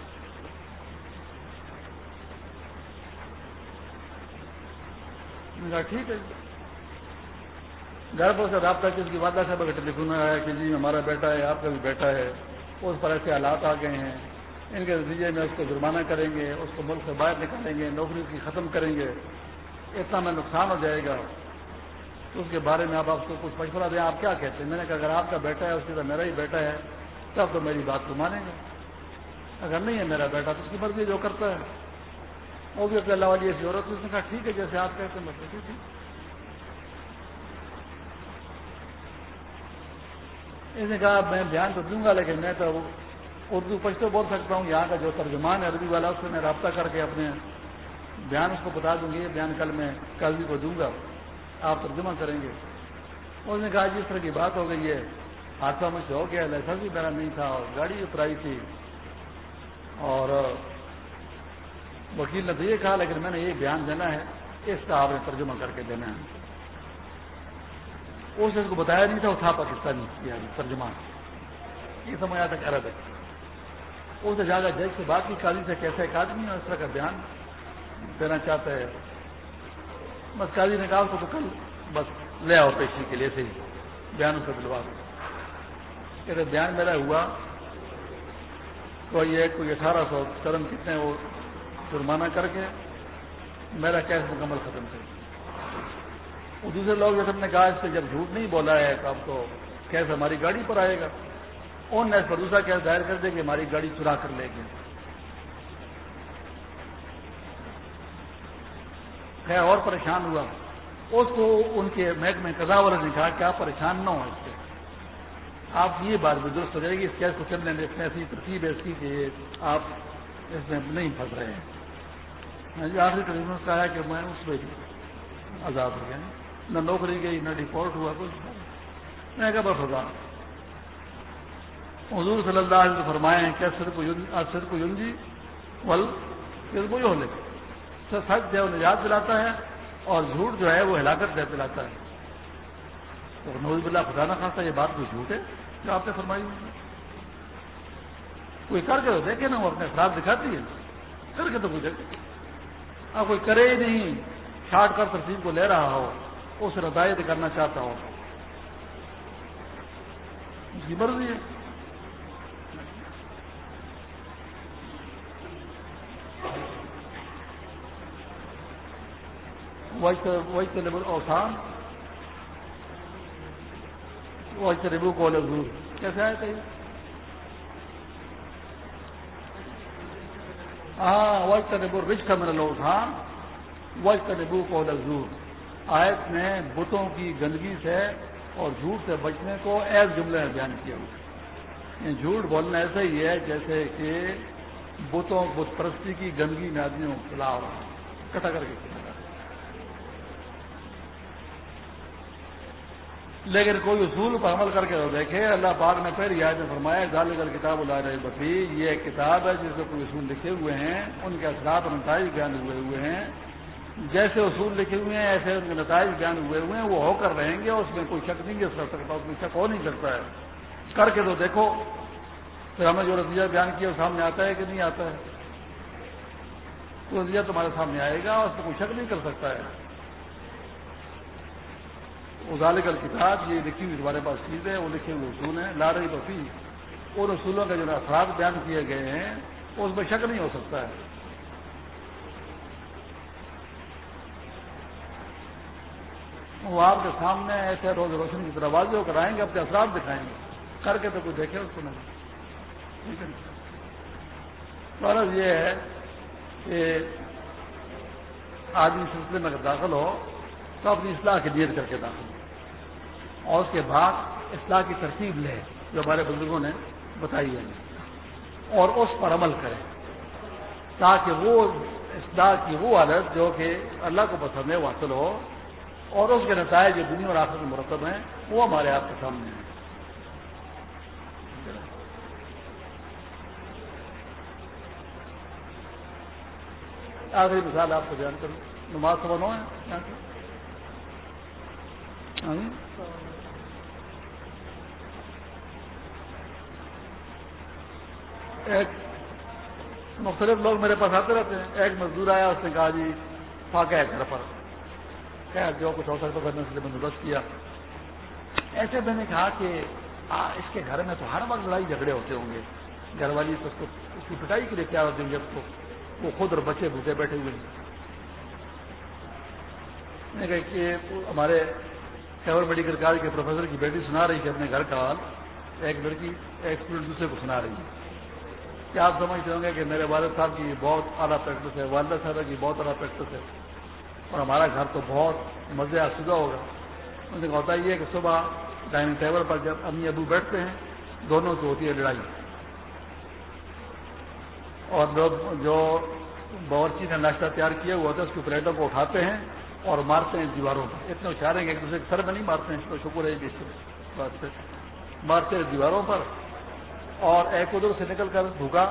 کہا، ٹھیک ہے۔ گھر پر سے رابطہ کس کی؟ وعدہ صاحب کا ٹیلیفون آیا کہ جی ہمارا بیٹا ہے، آپ کا بھی بیٹا ہے اس پر ایسے حالات آ گئے ہیں۔ ان کے نتیجے میں اس کو جرمانہ کریں گے، اس کو ملک سے باہر نکالیں گے، نوکری کی ختم کریں گے۔ اتنا میں نقصان ہو جائے گا۔ تو اس کے بارے میں آپ آپ کو کچھ مشورہ دیں۔ آپ کیا کہتے ہیں؟ میں نے کہا، اگر آپ کا بیٹا ہے، اس کی طرح میرا ہی بیٹا ہے، تب تو میری بات کو مانیں گے۔ اگر نہیں ہے میرا بیٹا، تو اس کی مرضی جو کرتا ہے۔ وہ بھی اپنے اللہ والی ایسی عورت اس نے کہا، ٹھیک ہے، جیسے آپ کہتے ہیں مطلب ٹھیک ہے اس نے کہا، میں دھیان تو دوں گا، لیکن میں تو اردو پشتو بول سکتا ہوں. یہاں کا جو ترجمان ہے عربی والا، اس سے میں رابطہ کر کے اپنے بیان اس کو بتا دوں گی یہ بیان کل میں کل کو دوں گا، آپ ترجمہ کریں گے۔ اس نے کہا، جس طرح کی بات ہو گئی ہے حادثہ مجھ سے ہو گیا لائسنس بھی میرا نہیں تھا اور گاڑی بھی پرائی تھی اور وکیل نے تو یہ کہا، لیکن میں نے یہ بیان دینا ہے، اس کا آپ نے ترجمہ کر کے دینا ہے۔ اس نے اس کو بتایا نہیں تھا، وہ تھا پاکستانی یعنی کیا ترجمہ یہ سمجھ آیا تھا عرب ہے۔ اس نے جا جج سے بات کی، قاضی سے کیسے ایک آدمی اور اس طرح کا بیان دینا چاہتا ہے۔ بس قاضی نے کہا تو کل بس لے آؤ پیشی کے لیے سے ہی بیان سے دلوا دو۔ کہتے بیان میرا ہوا تو یہ کوئی اٹھارہ سو قدم کتنے وہ جرمانہ کر کے میرا کیس مکمل ختم کر وہ دوسرے لوگ جیسے ہم نے کہا اس سے جب جھوٹ نہیں بولا ہے تو اب تو کیس ہماری گاڑی پر آئے گا۔ ان نے پر دوسرا کیس دائر کر دے کہ ہماری گاڑی چرا کر لے گی خیر، اور پریشان ہوا۔ اس کو ان کے محکمے قضا والے نے کہا کہ آپ پریشان نہ ہوں اس سے۔ آپ یہ بات بھی درست ہو جائے گی، اس کیس کو چلنے میں اس میں ایسی ترتیب ہے اس کی کہ آپ اس میں نہیں پھنس رہے ہیں۔ ہاں جی، آخری ٹریبیونل کہا کہ میں اس میں آزاد ہو گیا۔ نہ نوکری گئی، نہ ڈیفالٹ ہوا، کچھ میں کہا بس ہوگا حضور صلی اللہ علیہ وسلم فرمائے ہیں کیا سر کو سر کو یونجی، ول، پھر وہی ہو لے۔ سچ جو ہے وہ نجات دلاتا ہے اور جھوٹ جو ہے، وہ ہلاکت دلاتا ہے۔ تو نوز بلّہ خدا نہ خاصا، یہ بات کوئی جھوٹ ہے جو آپ نے فرمائی کوئی کر کے تو دیکھے نا، وہ اپنے خراب دکھاتی ہے۔ کر کے تو کوئی دیکھے۔ اب کوئی کرے ہی نہیں چھاٹ کر ترسیب کو لے رہا ہو۔ اس رضایت کرنا چاہتا ہو اس کی جی مرضی ہے۔ وہی اوسان۔ وہی ریبو کو لزور کیسے آئے تھے؟ ہاں وج تنبو رچ کا میرا لوگ۔ ہاں وج تنبو کو لزور آیت نے بتوں کی گندگی سے اور جھوٹ سے بچنے کو ایس جملے میں بیان کیا یہ جھوٹ بولنا ایسا ہی ہے جیسے کہ بتوں بت پرستی کی گندگی میں آدمیوں کو کھلا ہو رہا کٹا کر کے۔ لیکن کوئی اصول پر عمل کر کے تو دیکھے، اللہ پاک نے پھر یاد میں فرمایا ڈال کر کتاب اللہ رہی بکری یہ ایک کتاب ہے جس میں کوئی اصول لکھے ہوئے ہیں، ان کے اثرات اور نتائج بیان ہوئے ہوئے ہیں۔ جیسے اصول لکھے ہوئے ہیں، ایسے ان کے نتائج بیان ہوئے ہوئے ہیں، وہ ہو کر رہیں گے اس میں کوئی شک نہیں کر سکتا اس میں شک ہو نہیں سکتا ہے۔ کر کے تو دیکھو۔ پھر ہمیں جو نتیجہ بیان کیا، وہ سامنے آتا ہے کہ نہیں آتا ہے؟ تو نتیجہ تمہارے سامنے آئے گا اس میں کوئی شک نہیں کر سکتا ہے۔ ازالکل کتاب یہ لکھی ہوئی تمہارے پاس چیز ہے وہ لکھے ہوئے اصول ہیں، لا رہی بفی ان اصولوں کے جو اثرات بیان کیے گئے ہیں، اس میں شک نہیں ہو سکتا ہے۔ وہ آپ کے سامنے ایسے روز روشن کی طرح واضح ہو کر آئیں گے، اپنے اثرات دکھائیں گے۔ کر کے تو کوئی دیکھے اس کو نہیں۔ فرض یہ ہے کہ آدمی سلسلے میں اگر داخل ہو تو اپنی اصلاح کی نیت کر کے داخل ہو۔ اور اس کے بعد اصلاح کی ترتیب لے، جو ہمارے بزرگوں نے بتائی ہے۔ اور اس پر عمل کرے۔ تاکہ وہ اصلاح کی وہ عادت جو کہ اللہ کو پسند ہے، وہ حاصل ہو۔ اور اس کے نتائج جو دنیا اور آخر میں مرتب ہیں، وہ ہمارے آپ کے سامنے ہیں۔ آخری مثال آپ کو بیان کروں۔ نماز سب نو ہے ہاں جی۔ ایک مختلف لوگ میرے پاس آتے رہتے ہیں۔ ایک مزدور آیا، اس نے کہا جی فاقہ ہے گھر پر۔ خیر جو کچھ ہو سکتا کرنے سے بندوبست کیا۔ ایسے میں نے کہا کہ اس کے گھر میں تو ہر وقت لڑائی جھگڑے ہوتے ہوں گے۔ گھر والی اس کو، اس کی پٹائی کے لیے کیا ہوتے ہیں جب کو وہ خود اور بچے بھوکے بیٹھے ہوئے ہیں۔ کہ ہمارے خیبر میڈیکل کالج کے پروفیسر کی بیٹی سنا رہی تھی اپنے گھر کا حال۔ ایک لڑکی، ایک اسٹوڈنٹ دوسرے کو سنا رہی ہے کیا آپ سمجھتے ہوں گے کہ میرے والد صاحب کی بہت اعلیٰ پریکٹس ہے، والدہ صاحب کی بہت اعلیٰ پریکٹس ہے۔ اور ہمارا گھر تو بہت مزے آسودہ ہوگا۔ مجھے ہوتا یہ ہے کہ صبح ڈائننگ ٹیبل پر جب امی ابو بیٹھتے ہیں، دونوں کی ہوتی ہے لڑائی۔ اور لوگ جو باورچی نے ناشتہ تیار کیا ہوا ہوتا ہے اس کی پلیٹوں کو اٹھاتے ہیں اور مارتے ہیں دیواروں پر۔ اتنے اچھاریں گے ایک دوسرے کے سر میں نہیں مارتے ہیں شکر ہے بات مارتے ہیں دیواروں پر اور ایک ادھر سے نکل کر بھوکا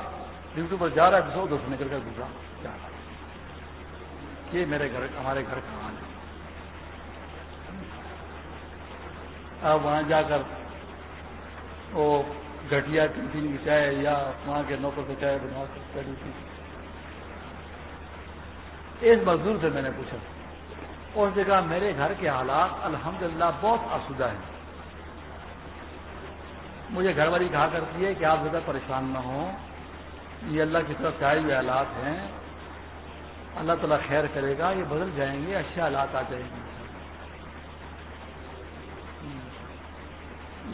ڈیوٹی پر جا رہا ہے دوسرا ادھر سے نکل کر بھوکا۔ یہ میرے گھر ہمارے گھر کا حال ہے۔ اب وہاں جا کر وہ گٹیا کنٹین کی چائے یا وہاں کے نوکر سے چائے بنا سکتے اس مزدور سے میں نے پوچھا۔ اس جگہ میرے گھر کے حالات الحمدللہ بہت آسودہ ہیں۔ مجھے گھر والی کہا کرتی ہے کہ آپ زیادہ پریشان نہ ہوں۔ یہ اللہ کی طرف سے آئے ہوئے حالات ہیں۔ اللہ تعالیٰ خیر کرے گا، یہ بدل جائیں گے، اچھے حالات آ جائیں گے۔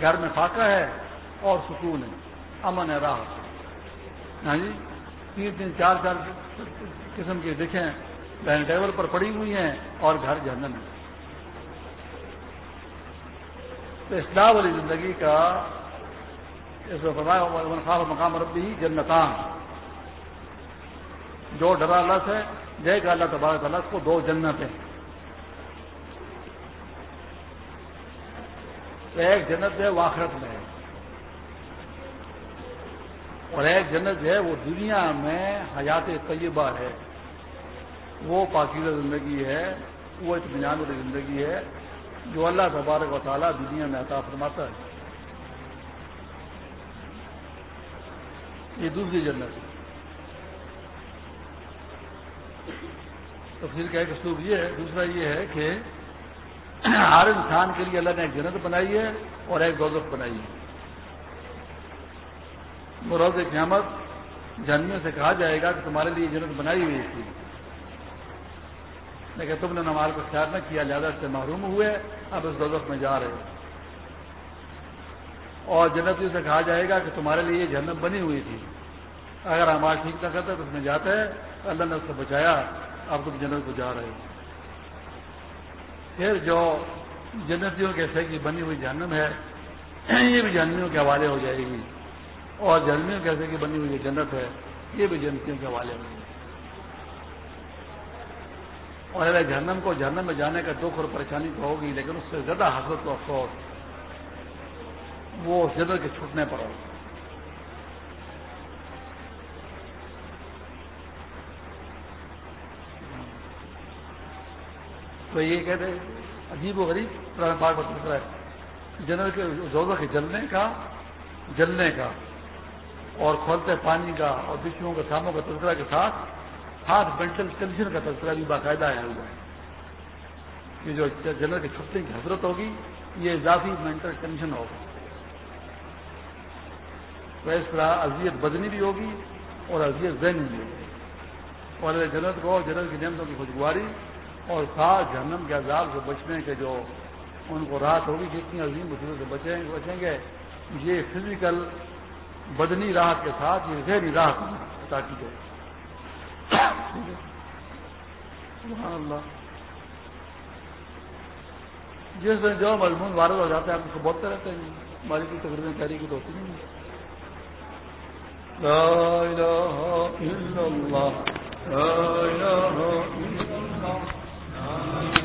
گھر میں فاقہ ہے اور سکون ہے، امن ہے راہ ہاں جی؟ تین تین، چار چار قسم کی دکھیں ڈائننگ ٹیبل پر پڑی ہوئی ہیں اور گھر جہنم ہے۔ تو اسلام والی زندگی کا اس میں فرمایا مقام ربی جنتان. جو ڈرا اللہ سے جے گا اللہ تبارک تعالیٰ کو دو جنتیں۔ ایک جنت ہے واخرت میں ہے۔ اور ایک جنت ہے وہ دنیا میں حیات طیبہ ہے۔ وہ پاکیزہ زندگی ہے، وہ اطمینان والی زندگی ہے جو اللہ تبارک و تعالیٰ دنیا میں عطا فرماتا ہے۔ یہ دوسری جنت۔ ہے تو پھر کا ایک اسلوب یہ ہے، دوسرا یہ ہے کہ ہر انسان کے لیے اللہ نے ایک جنت بنائی ہے اور ایک دولت بنائی ہے۔ مروز قیامت جانیوں سے کہا جائے گا کہ تمہارے لیے جنت بنائی ہوئی تھی۔ لیکن تم نے نماز کو خیال نہ کیا لہٰذا سے محروم ہوئے، اب اس دولت میں جا رہے اور جنتیوں سے کہا جائے گا کہ تمہارے لیے یہ جنت بنی ہوئی تھی۔ اگر ہمارا ٹھیک نہ کرتے تو اس میں جاتے اللہ نے اس سے بچایا۔ اب تم جنت کو جا رہے ہو۔ پھر جو جنتیوں کے سے کی بنی ہوئی جہنم ہے، یہ بھی جہنمیوں کے حوالے ہو جائے گی۔ اور جہنمیوں کیسے کی بنی ہوئی جنت ہے، یہ بھی جنتیوں کے حوالے ہوں گے اور اگر جہنم کو جہنم میں جانے کا دکھ اور پریشانی تو ہوگی، لیکن اس سے زیادہ حسرت و افسوس وہ جنت کے چھوٹنے پر ہوگا تو یہ کہتے عجیب و غریب پرانا پاک پر ہے۔ جنرل کے زوزہ کے جلنے کا جلنے کا۔ اور کھولتے پانی کا، اور بچوں کے ساموں کا تذکرہ کے ساتھ، ہاتھ مینٹل ٹینشن کا تذکرہ بھی باقاعدہ آیا ہوا ہے۔ کہ جو جنرل کے چھٹنے کی حضرت ہوگی، یہ اضافی مینٹل ٹینشن ہوگا تو اس طرح اذیت بدنی بھی ہوگی اور اذیت ذہنی بھی ہوگی۔ اور جنرل کو جنرل کی نعمتوں کی خوشگواری اور خاص جہنم کے عذاب سے بچنے کے جو ان کو رات ہوگی، جتنی عظیم مصیبت سے بچیں بچیں گے، یہ فزیکل بدنی راحت کے ساتھ، یہ ذہنی راحت عطا کی جائے اللہ۔ جس دن جو مضمون وارد ہو جاتے ہیں آپ اس کو بولتے رہتے ہیں۔ ہماری کی تقریباً تحریک تو ہوتی نہیں لا الہ الا اللہ۔ لا الہ آمین۔